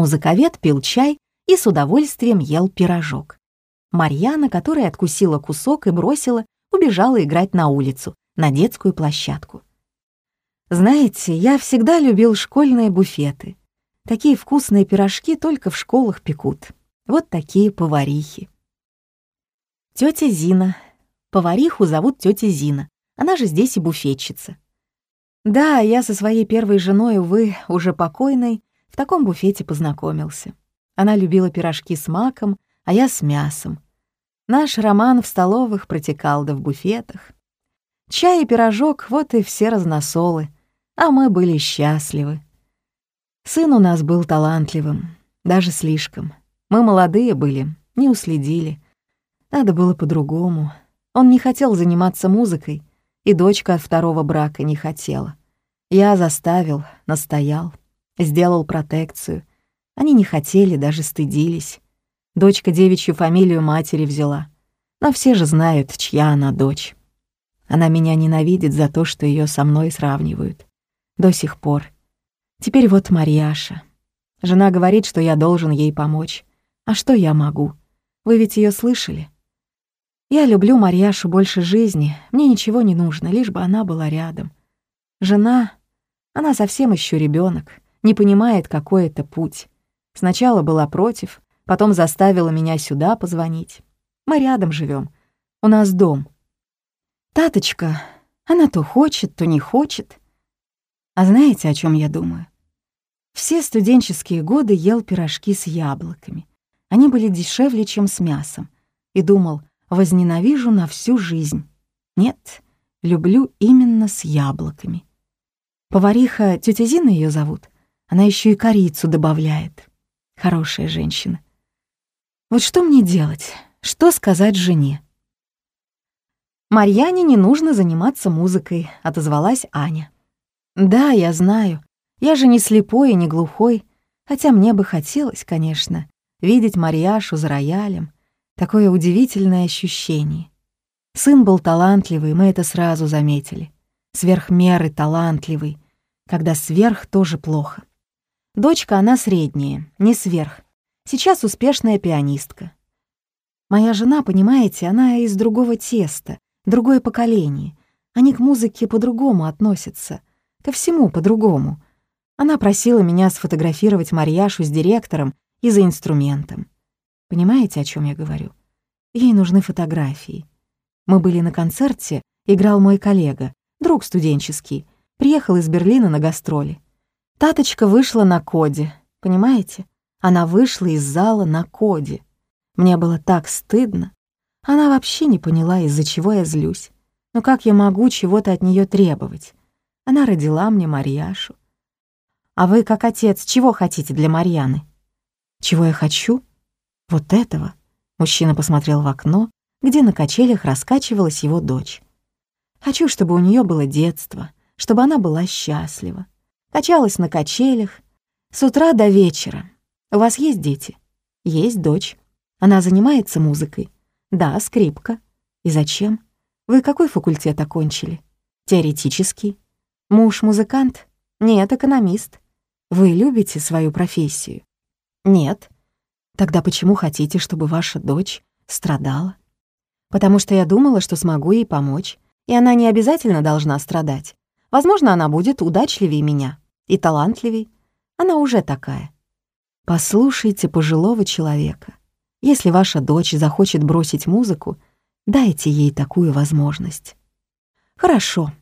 Музыковед пил чай и с удовольствием ел пирожок. Марьяна, которая откусила кусок и бросила, убежала играть на улицу, на детскую площадку. Знаете, я всегда любил школьные буфеты. Такие вкусные пирожки только в школах пекут. Вот такие поварихи. Тетя Зина. Повариху зовут тетя Зина. Она же здесь и буфетчица. Да, я со своей первой женой, увы, уже покойной, таком буфете познакомился. Она любила пирожки с маком, а я с мясом. Наш роман в столовых протекал да в буфетах. Чай и пирожок — вот и все разносолы, а мы были счастливы. Сын у нас был талантливым, даже слишком. Мы молодые были, не уследили. Надо было по-другому. Он не хотел заниматься музыкой, и дочка от второго брака не хотела. Я заставил, настоял, сделал протекцию. Они не хотели, даже стыдились. Дочка девичью фамилию матери взяла. Но все же знают, чья она дочь. Она меня ненавидит за то, что ее со мной сравнивают. До сих пор. Теперь вот Марьяша. Жена говорит, что я должен ей помочь. А что я могу? Вы ведь ее слышали? Я люблю Марьяшу больше жизни. Мне ничего не нужно, лишь бы она была рядом. Жена, она совсем еще ребенок, не понимает, какой это путь. Сначала была против, потом заставила меня сюда позвонить. Мы рядом живем. У нас дом. Таточка, она то хочет, то не хочет. А знаете, о чем я думаю? Все студенческие годы ел пирожки с яблоками. Они были дешевле, чем с мясом. И думал, возненавижу на всю жизнь. Нет, люблю именно с яблоками. Повариха, тетя Зина ее зовут, она еще и корицу добавляет. Хорошая женщина. Вот что мне делать? Что сказать жене? «Марьяне не нужно заниматься музыкой», — отозвалась Аня. «Да, я знаю. Я же не слепой и не глухой. Хотя мне бы хотелось, конечно, видеть Марьяшу за роялем. Такое удивительное ощущение. Сын был талантливый, мы это сразу заметили. Сверх меры талантливый, когда сверх тоже плохо. Дочка она средняя, не сверх. Сейчас успешная пианистка. Моя жена, понимаете, она из другого теста, другое поколение. Они к музыке по-другому относятся, ко всему по-другому. Она просила меня сфотографировать Марьяшу с директором и за инструментом. Понимаете, о чем я говорю? Ей нужны фотографии. Мы были на концерте, играл мой коллега, друг студенческий, приехал из Берлина на гастроли. Таточка вышла на коде, понимаете? Она вышла из зала на коде. Мне было так стыдно. Она вообще не поняла, из-за чего я злюсь. Но как я могу чего-то от нее требовать? Она родила мне Марьяшу. А вы, как отец, чего хотите для Марьяны? Чего я хочу? Вот этого. Мужчина посмотрел в окно, где на качелях раскачивалась его дочь. Хочу, чтобы у нее было детство, чтобы она была счастлива качалась на качелях. С утра до вечера. У вас есть дети? Есть дочь. Она занимается музыкой. Да, скрипка. И зачем? Вы какой факультет окончили? Теоретический. Муж музыкант? Нет, экономист. Вы любите свою профессию? Нет. Тогда почему хотите, чтобы ваша дочь страдала? Потому что я думала, что смогу ей помочь, и она не обязательно должна страдать. Возможно, она будет удачливее меня и талантливей. Она уже такая. Послушайте пожилого человека. Если ваша дочь захочет бросить музыку, дайте ей такую возможность. Хорошо.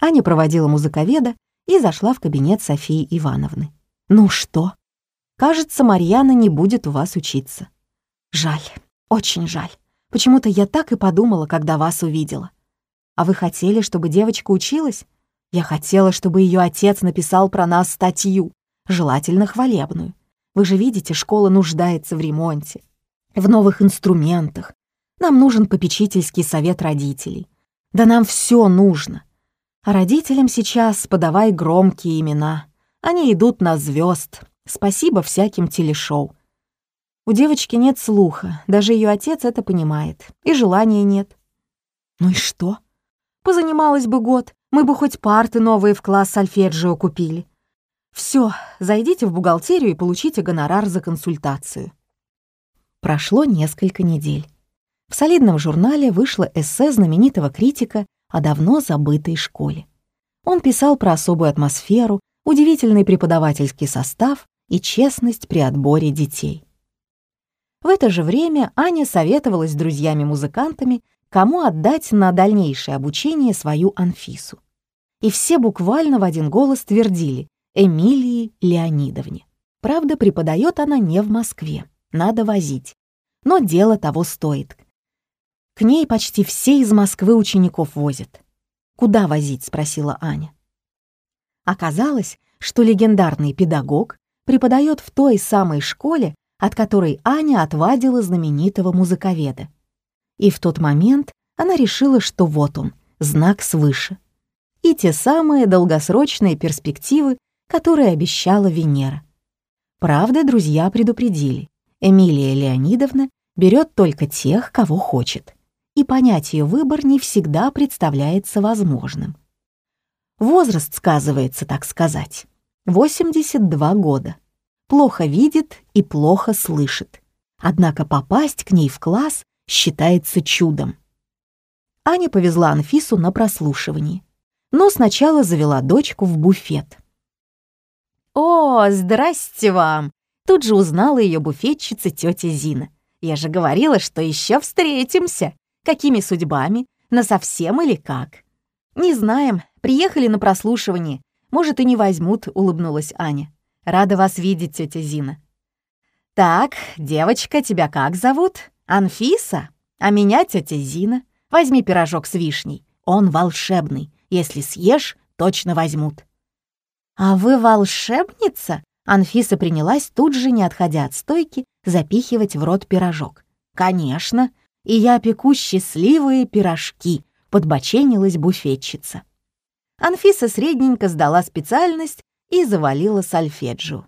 Аня проводила музыковеда и зашла в кабинет Софии Ивановны. Ну что? Кажется, Марьяна не будет у вас учиться. Жаль, очень жаль. Почему-то я так и подумала, когда вас увидела. А вы хотели, чтобы девочка училась? Я хотела, чтобы ее отец написал про нас статью, желательно хвалебную. Вы же видите, школа нуждается в ремонте, в новых инструментах. Нам нужен попечительский совет родителей. Да нам все нужно. А родителям сейчас подавай громкие имена. Они идут на звезд. Спасибо всяким телешоу. У девочки нет слуха, даже ее отец это понимает, и желания нет. Ну и что? Позанималась бы год, мы бы хоть парты новые в класс сольфеджио купили. Все, зайдите в бухгалтерию и получите гонорар за консультацию. Прошло несколько недель. В солидном журнале вышло эссе знаменитого критика о давно забытой школе. Он писал про особую атмосферу, удивительный преподавательский состав и честность при отборе детей. В это же время Аня советовалась с друзьями-музыкантами, кому отдать на дальнейшее обучение свою Анфису. И все буквально в один голос твердили Эмилии Леонидовне. Правда, преподает она не в Москве, надо возить. Но дело того стоит. К ней почти все из Москвы учеников возят. «Куда возить?» — спросила Аня. Оказалось, что легендарный педагог преподает в той самой школе, от которой Аня отвадила знаменитого музыковеда. И в тот момент она решила, что вот он, знак свыше. И те самые долгосрочные перспективы, которые обещала Венера. Правда, друзья предупредили. Эмилия Леонидовна берет только тех, кого хочет, и понять ее выбор не всегда представляется возможным. Возраст сказывается, так сказать. 82 года плохо видит и плохо слышит. Однако попасть к ней в класс считается чудом. Аня повезла Анфису на прослушивание, но сначала завела дочку в буфет. «О, здрасте вам!» Тут же узнала ее буфетчица тетя Зина. «Я же говорила, что еще встретимся. Какими судьбами? На совсем или как?» «Не знаем. Приехали на прослушивание. Может, и не возьмут», — улыбнулась Аня. Рада вас видеть, тетя Зина. Так, девочка, тебя как зовут? Анфиса? А меня тетя Зина. Возьми пирожок с вишней. Он волшебный. Если съешь, точно возьмут. А вы волшебница? Анфиса принялась тут же, не отходя от стойки, запихивать в рот пирожок. «Конечно, и я пеку счастливые пирожки», — подбоченилась буфетчица. Анфиса средненько сдала специальность и завалила сольфеджио.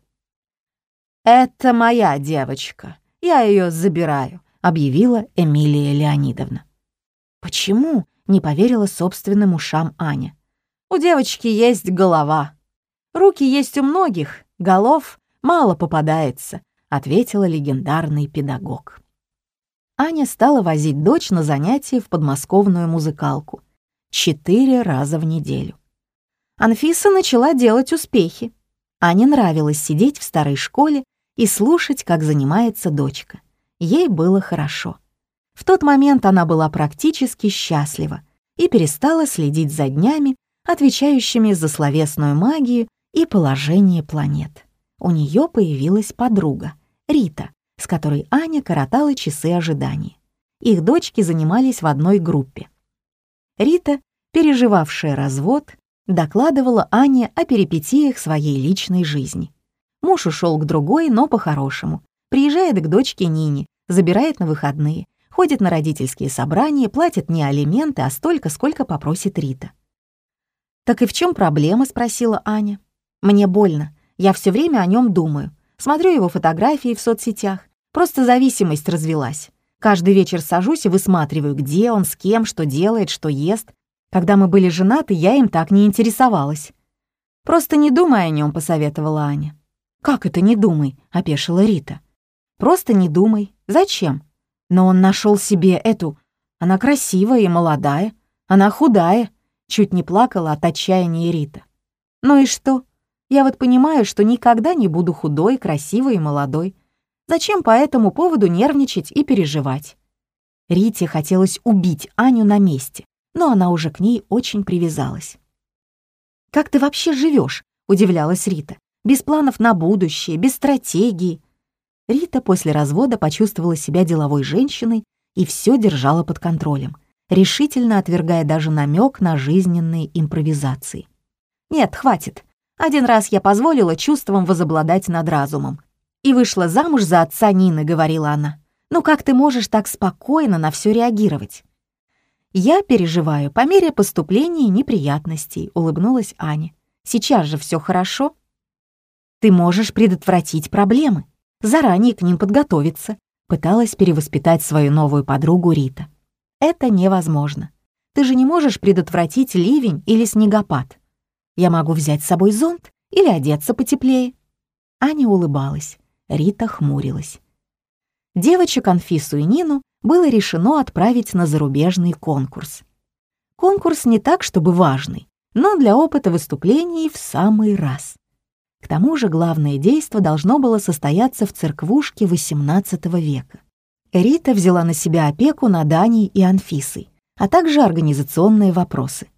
«Это моя девочка, я ее забираю», — объявила Эмилия Леонидовна. «Почему?» — не поверила собственным ушам Аня. «У девочки есть голова. Руки есть у многих, голов мало попадается», — ответила легендарный педагог. Аня стала возить дочь на занятия в подмосковную музыкалку четыре раза в неделю. Анфиса начала делать успехи. Ане нравилось сидеть в старой школе и слушать, как занимается дочка. Ей было хорошо. В тот момент она была практически счастлива и перестала следить за днями, отвечающими за словесную магию и положение планет. У нее появилась подруга, Рита, с которой Аня коротала часы ожидания. Их дочки занимались в одной группе. Рита, переживавшая развод, докладывала Ане о перипетиях своей личной жизни. Муж ушел к другой, но по-хорошему. Приезжает к дочке Нине, забирает на выходные, ходит на родительские собрания, платит не алименты, а столько, сколько попросит Рита. «Так и в чем проблема?» — спросила Аня. «Мне больно. Я все время о нем думаю. Смотрю его фотографии в соцсетях. Просто зависимость развелась. Каждый вечер сажусь и высматриваю, где он, с кем, что делает, что ест. Когда мы были женаты, я им так не интересовалась. «Просто не думай о нем, посоветовала Аня. «Как это не думай?» — опешила Рита. «Просто не думай. Зачем? Но он нашел себе эту... Она красивая и молодая. Она худая». Чуть не плакала от отчаяния Рита. «Ну и что? Я вот понимаю, что никогда не буду худой, красивой и молодой. Зачем по этому поводу нервничать и переживать?» Рите хотелось убить Аню на месте но она уже к ней очень привязалась. «Как ты вообще живешь? удивлялась Рита. «Без планов на будущее, без стратегии». Рита после развода почувствовала себя деловой женщиной и все держала под контролем, решительно отвергая даже намек на жизненные импровизации. «Нет, хватит. Один раз я позволила чувствам возобладать над разумом. И вышла замуж за отца Нины», — говорила она. «Ну как ты можешь так спокойно на все реагировать?» «Я переживаю по мере поступления неприятностей», — улыбнулась Аня. «Сейчас же все хорошо». «Ты можешь предотвратить проблемы, заранее к ним подготовиться», — пыталась перевоспитать свою новую подругу Рита. «Это невозможно. Ты же не можешь предотвратить ливень или снегопад. Я могу взять с собой зонт или одеться потеплее?» Аня улыбалась, Рита хмурилась. Девочек Анфису и Нину было решено отправить на зарубежный конкурс. Конкурс не так, чтобы важный, но для опыта выступлений в самый раз. К тому же главное действо должно было состояться в церквушке XVIII века. Рита взяла на себя опеку над Аней и Анфисой, а также организационные вопросы.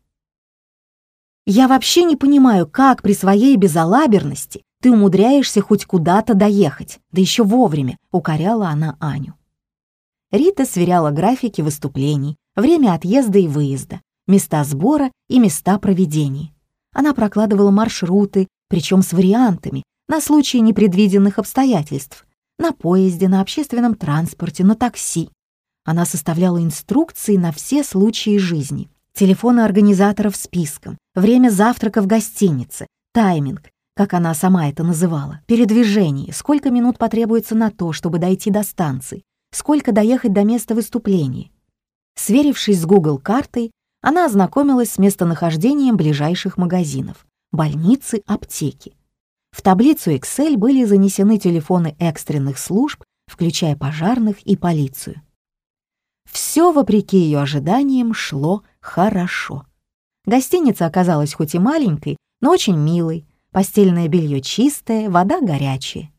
«Я вообще не понимаю, как при своей безалаберности ты умудряешься хоть куда-то доехать, да еще вовремя», — укоряла она Аню. Рита сверяла графики выступлений, время отъезда и выезда, места сбора и места проведения. Она прокладывала маршруты, причем с вариантами, на случай непредвиденных обстоятельств, на поезде, на общественном транспорте, на такси. Она составляла инструкции на все случаи жизни, телефоны организаторов списком, время завтрака в гостинице, тайминг, как она сама это называла, передвижение, сколько минут потребуется на то, чтобы дойти до станции, сколько доехать до места выступления. Сверившись с Google картой, она ознакомилась с местонахождением ближайших магазинов, больницы, аптеки. В таблицу Excel были занесены телефоны экстренных служб, включая пожарных и полицию. Все, вопреки ее ожиданиям, шло хорошо. Гостиница оказалась хоть и маленькой, но очень милой, постельное белье чистое, вода горячая.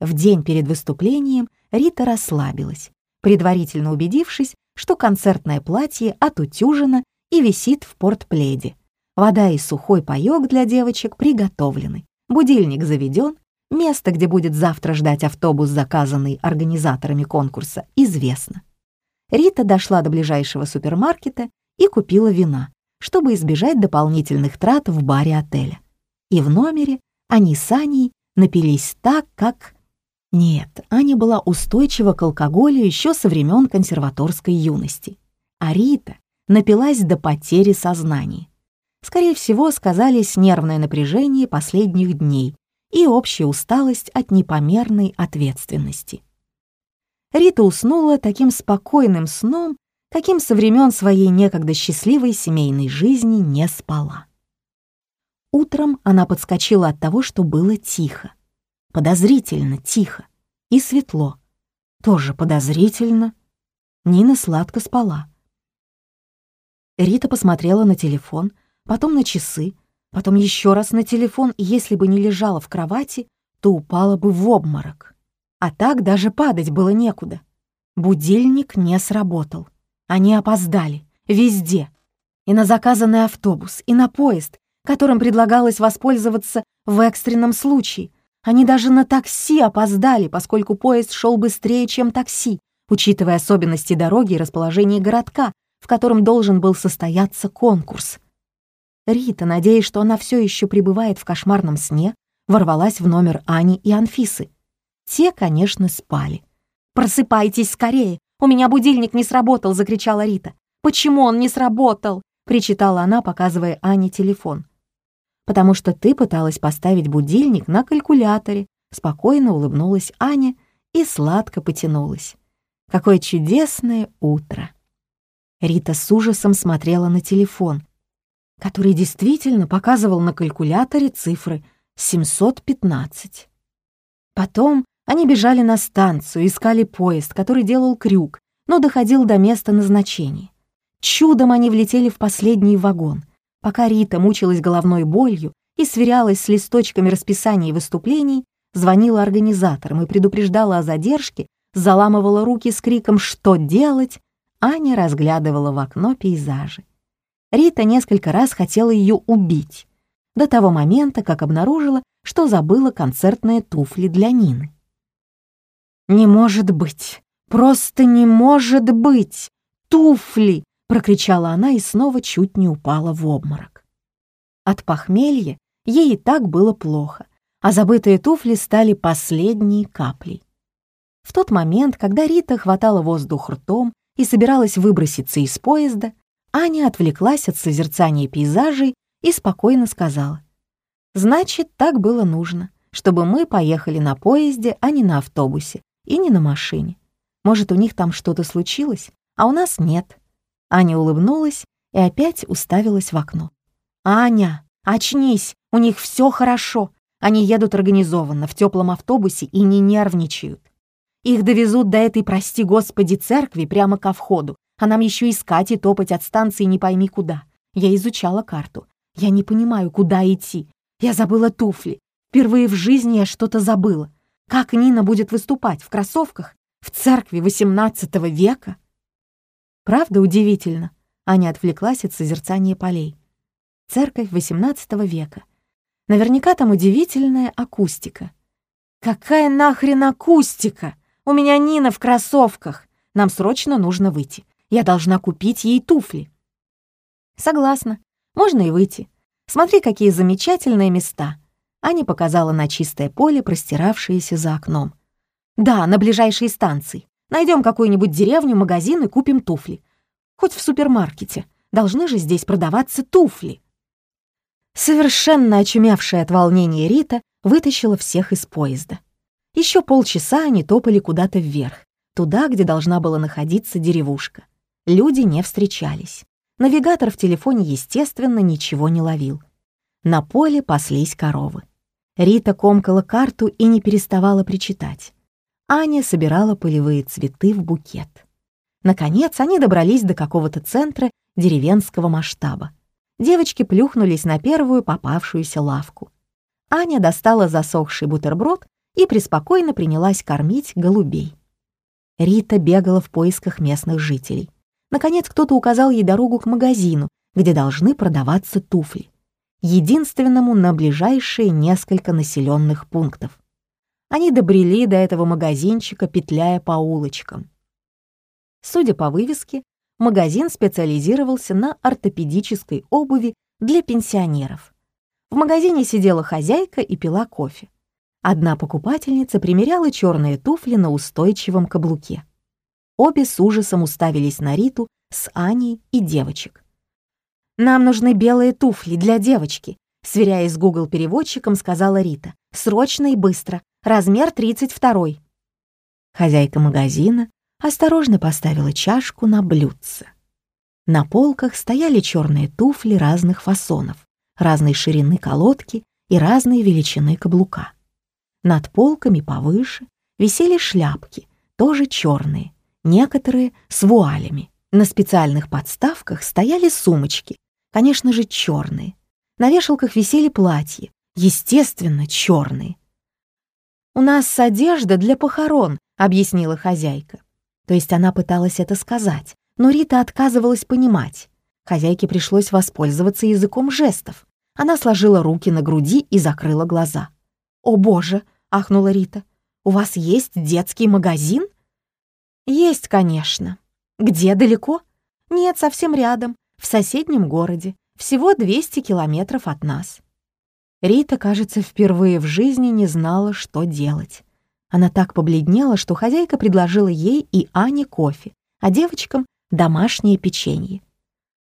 В день перед выступлением Рита расслабилась, предварительно убедившись, что концертное платье отутюжено и висит в портпледе. Вода и сухой паёк для девочек приготовлены. Будильник заведен, место, где будет завтра ждать автобус, заказанный организаторами конкурса, известно. Рита дошла до ближайшего супермаркета и купила вина, чтобы избежать дополнительных трат в баре отеля. И в номере они с Аней напились так, как... Нет, Аня была устойчива к алкоголю еще со времен консерваторской юности. А Рита напилась до потери сознания. Скорее всего, сказались нервное напряжение последних дней и общая усталость от непомерной ответственности. Рита уснула таким спокойным сном, каким со времен своей некогда счастливой семейной жизни не спала. Утром она подскочила от того, что было тихо. Подозрительно тихо и светло. Тоже подозрительно. Нина сладко спала. Рита посмотрела на телефон, потом на часы, потом еще раз на телефон, и если бы не лежала в кровати, то упала бы в обморок. А так даже падать было некуда. Будильник не сработал. Они опоздали. Везде. И на заказанный автобус, и на поезд, которым предлагалось воспользоваться в экстренном случае. Они даже на такси опоздали, поскольку поезд шел быстрее, чем такси, учитывая особенности дороги и расположение городка, в котором должен был состояться конкурс. Рита, надеясь, что она все еще пребывает в кошмарном сне, ворвалась в номер Ани и Анфисы. Те, конечно, спали. «Просыпайтесь скорее! У меня будильник не сработал!» — закричала Рита. «Почему он не сработал?» — причитала она, показывая Ане телефон. «Потому что ты пыталась поставить будильник на калькуляторе», — спокойно улыбнулась Аня и сладко потянулась. «Какое чудесное утро!» Рита с ужасом смотрела на телефон, который действительно показывал на калькуляторе цифры 715. Потом они бежали на станцию, искали поезд, который делал крюк, но доходил до места назначения. Чудом они влетели в последний вагон. Пока Рита мучилась головной болью и сверялась с листочками расписаний выступлений, звонила организаторам и предупреждала о задержке, заламывала руки с криком «Что делать?», Аня разглядывала в окно пейзажи. Рита несколько раз хотела ее убить, до того момента, как обнаружила, что забыла концертные туфли для Нины. «Не может быть! Просто не может быть! Туфли!» — прокричала она и снова чуть не упала в обморок. От похмелья ей и так было плохо, а забытые туфли стали последней каплей. В тот момент, когда Рита хватала воздух ртом и собиралась выброситься из поезда, Аня отвлеклась от созерцания пейзажей и спокойно сказала. «Значит, так было нужно, чтобы мы поехали на поезде, а не на автобусе и не на машине. Может, у них там что-то случилось, а у нас нет». Аня улыбнулась и опять уставилась в окно. «Аня, очнись, у них все хорошо. Они едут организованно, в теплом автобусе и не нервничают. Их довезут до этой, прости господи, церкви прямо ко входу, а нам еще искать и топать от станции не пойми куда. Я изучала карту. Я не понимаю, куда идти. Я забыла туфли. Впервые в жизни я что-то забыла. Как Нина будет выступать в кроссовках в церкви XVIII века? Правда удивительно. Аня отвлеклась от созерцания полей. Церковь XVIII века. Наверняка там удивительная акустика. Какая нахрен акустика? У меня Нина в кроссовках. Нам срочно нужно выйти. Я должна купить ей туфли. Согласна. Можно и выйти. Смотри, какие замечательные места. Аня показала на чистое поле, простиравшееся за окном. Да, на ближайшей станции. Найдем какую-нибудь деревню, магазин и купим туфли. Хоть в супермаркете. Должны же здесь продаваться туфли. Совершенно очумевшая от волнения Рита вытащила всех из поезда. Еще полчаса они топали куда-то вверх, туда, где должна была находиться деревушка. Люди не встречались. Навигатор в телефоне, естественно, ничего не ловил. На поле паслись коровы. Рита комкала карту и не переставала причитать. Аня собирала полевые цветы в букет. Наконец, они добрались до какого-то центра деревенского масштаба. Девочки плюхнулись на первую попавшуюся лавку. Аня достала засохший бутерброд и преспокойно принялась кормить голубей. Рита бегала в поисках местных жителей. Наконец кто-то указал ей дорогу к магазину, где должны продаваться туфли. Единственному на ближайшие несколько населенных пунктов. Они добрели до этого магазинчика, петляя по улочкам. Судя по вывеске, магазин специализировался на ортопедической обуви для пенсионеров. В магазине сидела хозяйка и пила кофе. Одна покупательница примеряла черные туфли на устойчивом каблуке. Обе с ужасом уставились на Риту с Аней и девочек. «Нам нужны белые туфли для девочки», сверяясь с Google-переводчиком, сказала Рита. «Срочно и быстро. Размер 32». Хозяйка магазина осторожно поставила чашку на блюдце. На полках стояли черные туфли разных фасонов, разной ширины колодки и разной величины каблука. Над полками повыше висели шляпки, тоже черные, некоторые с вуалями. На специальных подставках стояли сумочки, конечно же, черные. На вешалках висели платья, естественно, черные. «У нас одежда для похорон», — объяснила хозяйка. То есть она пыталась это сказать, но Рита отказывалась понимать. Хозяйке пришлось воспользоваться языком жестов. Она сложила руки на груди и закрыла глаза. «О боже!» — ахнула Рита. «У вас есть детский магазин?» «Есть, конечно. Где далеко?» «Нет, совсем рядом, в соседнем городе, всего 200 километров от нас». Рита, кажется, впервые в жизни не знала, что делать. Она так побледнела, что хозяйка предложила ей и Ане кофе, а девочкам — домашнее печенье.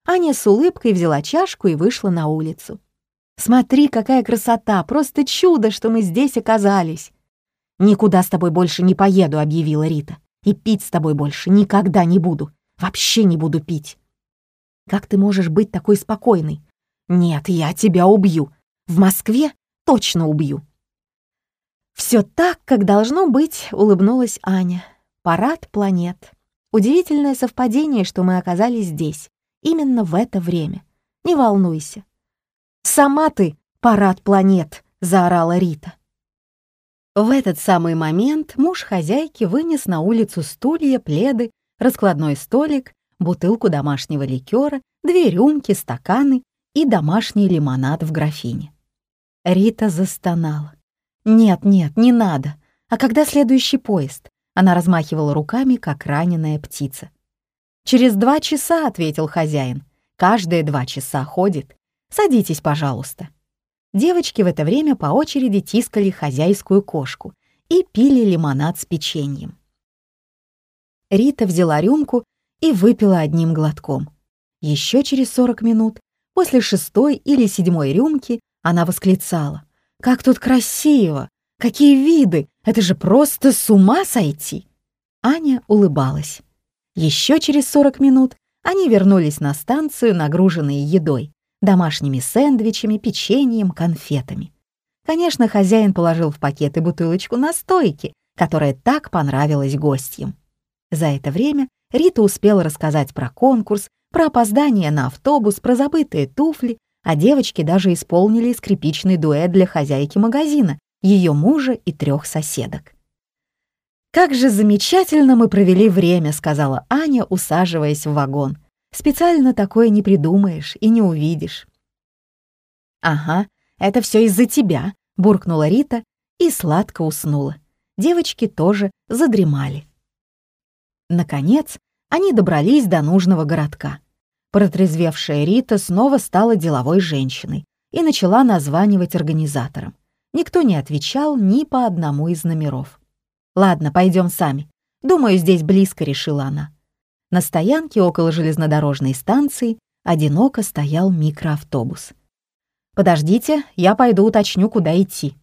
Аня с улыбкой взяла чашку и вышла на улицу. «Смотри, какая красота! Просто чудо, что мы здесь оказались!» «Никуда с тобой больше не поеду», — объявила Рита. И пить с тобой больше никогда не буду. Вообще не буду пить. Как ты можешь быть такой спокойной? Нет, я тебя убью. В Москве точно убью. Все так, как должно быть, улыбнулась Аня. Парад планет. Удивительное совпадение, что мы оказались здесь, именно в это время. Не волнуйся. Сама ты парад планет, заорала Рита. В этот самый момент муж хозяйки вынес на улицу стулья, пледы, раскладной столик, бутылку домашнего ликера, две рюмки, стаканы и домашний лимонад в графине. Рита застонала. «Нет, нет, не надо. А когда следующий поезд?» Она размахивала руками, как раненая птица. «Через два часа», — ответил хозяин. «Каждые два часа ходит. Садитесь, пожалуйста». Девочки в это время по очереди тискали хозяйскую кошку и пили лимонад с печеньем. Рита взяла рюмку и выпила одним глотком. Еще через 40 минут, после шестой или седьмой рюмки, она восклицала. «Как тут красиво! Какие виды! Это же просто с ума сойти!» Аня улыбалась. Еще через 40 минут они вернулись на станцию, нагруженные едой домашними сэндвичами, печеньем, конфетами. Конечно, хозяин положил в пакет и бутылочку настойки, которая так понравилась гостям. За это время Рита успела рассказать про конкурс, про опоздание на автобус, про забытые туфли, а девочки даже исполнили скрипичный дуэт для хозяйки магазина, ее мужа и трех соседок. «Как же замечательно мы провели время», — сказала Аня, усаживаясь в вагон. «Специально такое не придумаешь и не увидишь». «Ага, это все из-за тебя», — буркнула Рита и сладко уснула. Девочки тоже задремали. Наконец, они добрались до нужного городка. Протрезвевшая Рита снова стала деловой женщиной и начала названивать организаторам. Никто не отвечал ни по одному из номеров. «Ладно, пойдем сами. Думаю, здесь близко», — решила она. На стоянке около железнодорожной станции одиноко стоял микроавтобус. «Подождите, я пойду уточню, куда идти».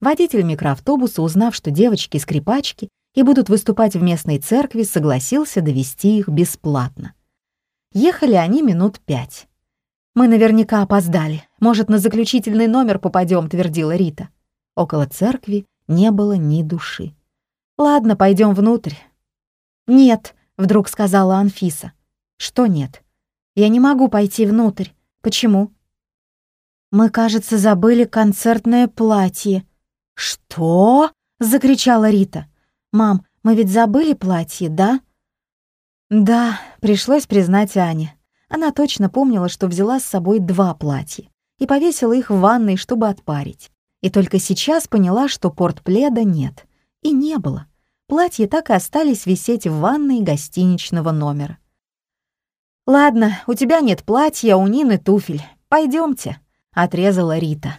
Водитель микроавтобуса, узнав, что девочки-скрипачки и будут выступать в местной церкви, согласился довести их бесплатно. Ехали они минут пять. «Мы наверняка опоздали. Может, на заключительный номер попадем», — твердила Рита. Около церкви не было ни души. «Ладно, пойдем внутрь». «Нет», — вдруг сказала Анфиса. «Что нет?» «Я не могу пойти внутрь. Почему?» «Мы, кажется, забыли концертное платье». «Что?» — закричала Рита. «Мам, мы ведь забыли платье, да?» Да, пришлось признать Ане. Она точно помнила, что взяла с собой два платья и повесила их в ванной, чтобы отпарить. И только сейчас поняла, что портпледа нет. И не было. Платья так и остались висеть в ванной гостиничного номера. «Ладно, у тебя нет платья, у Нины туфель. Пойдемте», — отрезала Рита.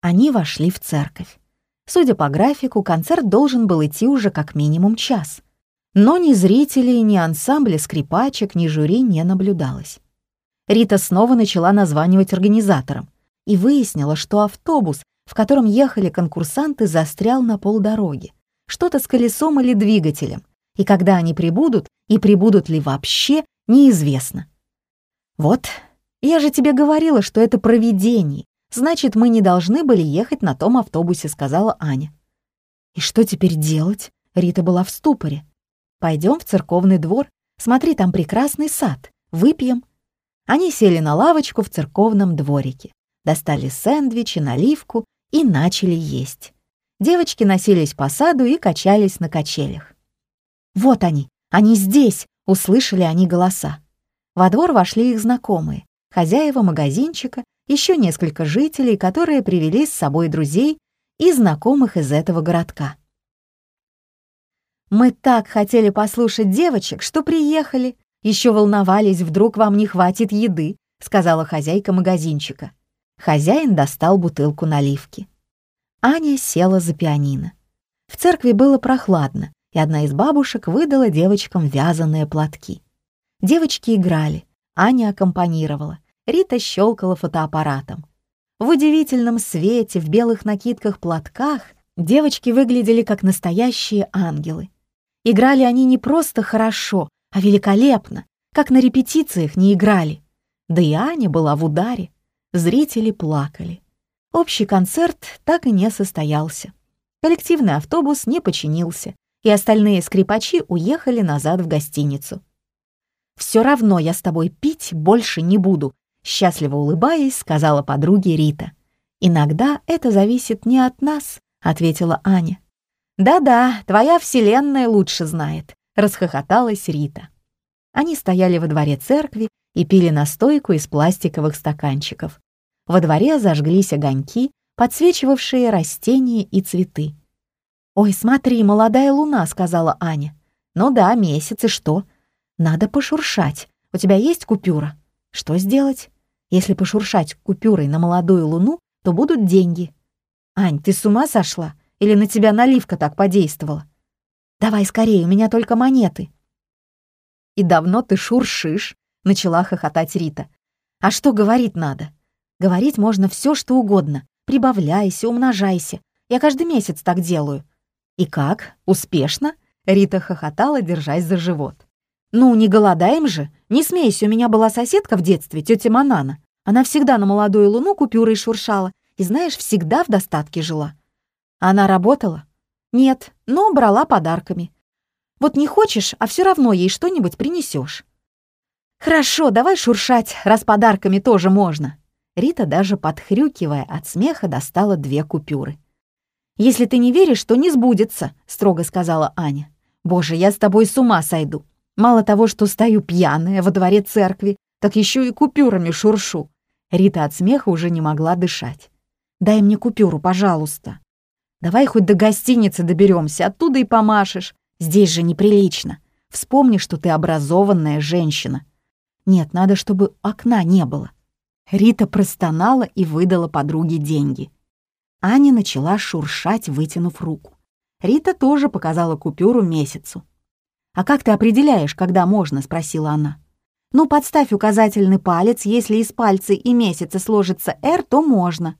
Они вошли в церковь. Судя по графику, концерт должен был идти уже как минимум час — но ни зрителей, ни ансамбля скрипачек, ни жюри не наблюдалось. Рита снова начала названивать организаторам и выяснила, что автобус, в котором ехали конкурсанты, застрял на полдороги. Что-то с колесом или двигателем. И когда они прибудут, и прибудут ли вообще, неизвестно. «Вот, я же тебе говорила, что это провидение. Значит, мы не должны были ехать на том автобусе», — сказала Аня. «И что теперь делать?» Рита была в ступоре. Пойдем в церковный двор. Смотри, там прекрасный сад. Выпьем». Они сели на лавочку в церковном дворике, достали сэндвичи, наливку и начали есть. Девочки носились по саду и качались на качелях. «Вот они! Они здесь!» — услышали они голоса. Во двор вошли их знакомые, хозяева магазинчика, еще несколько жителей, которые привели с собой друзей и знакомых из этого городка. Мы так хотели послушать девочек, что приехали. Еще волновались, вдруг вам не хватит еды», — сказала хозяйка магазинчика. Хозяин достал бутылку наливки. Аня села за пианино. В церкви было прохладно, и одна из бабушек выдала девочкам вязаные платки. Девочки играли, Аня аккомпанировала, Рита щелкала фотоаппаратом. В удивительном свете, в белых накидках-платках девочки выглядели как настоящие ангелы. Играли они не просто хорошо, а великолепно, как на репетициях не играли. Да и Аня была в ударе. Зрители плакали. Общий концерт так и не состоялся. Коллективный автобус не починился, и остальные скрипачи уехали назад в гостиницу. «Все равно я с тобой пить больше не буду», счастливо улыбаясь, сказала подруге Рита. «Иногда это зависит не от нас», — ответила Аня. «Да-да, твоя вселенная лучше знает», — расхохоталась Рита. Они стояли во дворе церкви и пили настойку из пластиковых стаканчиков. Во дворе зажглись огоньки, подсвечивавшие растения и цветы. «Ой, смотри, молодая луна», — сказала Аня. «Ну да, месяц, и что? Надо пошуршать. У тебя есть купюра? Что сделать? Если пошуршать купюрой на молодую луну, то будут деньги». «Ань, ты с ума сошла? Или на тебя наливка так подействовала? Давай скорее, у меня только монеты». «И давно ты шуршишь?» — начала хохотать Рита. «А что говорить надо? Говорить можно все, что угодно. Прибавляйся, умножайся. Я каждый месяц так делаю». «И как? Успешно?» — Рита хохотала, держась за живот. «Ну, не голодаем же. Не смейся, у меня была соседка в детстве, тетя Манана. Она всегда на молодую луну купюрой шуршала И знаешь, всегда в достатке жила. Она работала? Нет, но брала подарками. Вот не хочешь, а все равно ей что-нибудь принесешь. Хорошо, давай шуршать, раз подарками тоже можно. Рита, даже подхрюкивая от смеха, достала две купюры. «Если ты не веришь, то не сбудется», — строго сказала Аня. «Боже, я с тобой с ума сойду. Мало того, что стою пьяная во дворе церкви, так еще и купюрами шуршу». Рита от смеха уже не могла дышать. «Дай мне купюру, пожалуйста. Давай хоть до гостиницы доберемся, оттуда и помашешь. Здесь же неприлично. Вспомни, что ты образованная женщина. Нет, надо, чтобы окна не было». Рита простонала и выдала подруге деньги. Аня начала шуршать, вытянув руку. Рита тоже показала купюру месяцу. «А как ты определяешь, когда можно?» — спросила она. «Ну, подставь указательный палец, если из пальца и месяца сложится «Р», то можно.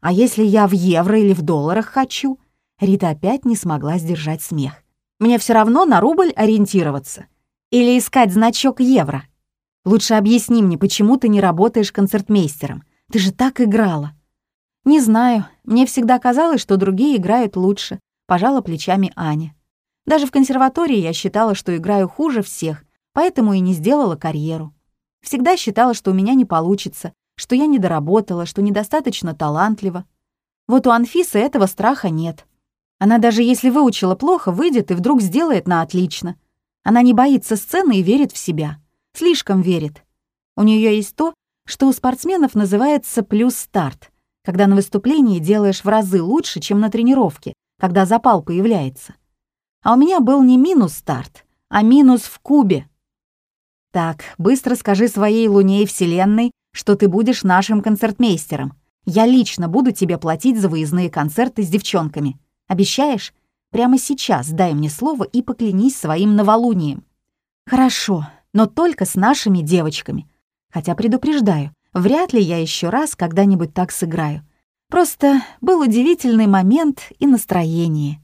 А если я в евро или в долларах хочу?» Рита опять не смогла сдержать смех. «Мне все равно на рубль ориентироваться. Или искать значок евро?» Лучше объясни мне, почему ты не работаешь концертмейстером? Ты же так играла». «Не знаю. Мне всегда казалось, что другие играют лучше», — пожала плечами Аня. «Даже в консерватории я считала, что играю хуже всех, поэтому и не сделала карьеру. Всегда считала, что у меня не получится, что я не доработала, что недостаточно талантлива. Вот у Анфисы этого страха нет. Она даже если выучила плохо, выйдет и вдруг сделает на отлично. Она не боится сцены и верит в себя. Слишком верит. У нее есть то, что у спортсменов называется плюс-старт, когда на выступлении делаешь в разы лучше, чем на тренировке, когда запал появляется. А у меня был не минус-старт, а минус в кубе. Так, быстро скажи своей Луне и Вселенной, что ты будешь нашим концертмейстером. Я лично буду тебе платить за выездные концерты с девчонками. Обещаешь? Прямо сейчас дай мне слово и поклянись своим новолунием. Хорошо, но только с нашими девочками. Хотя предупреждаю, вряд ли я еще раз когда-нибудь так сыграю. Просто был удивительный момент и настроение.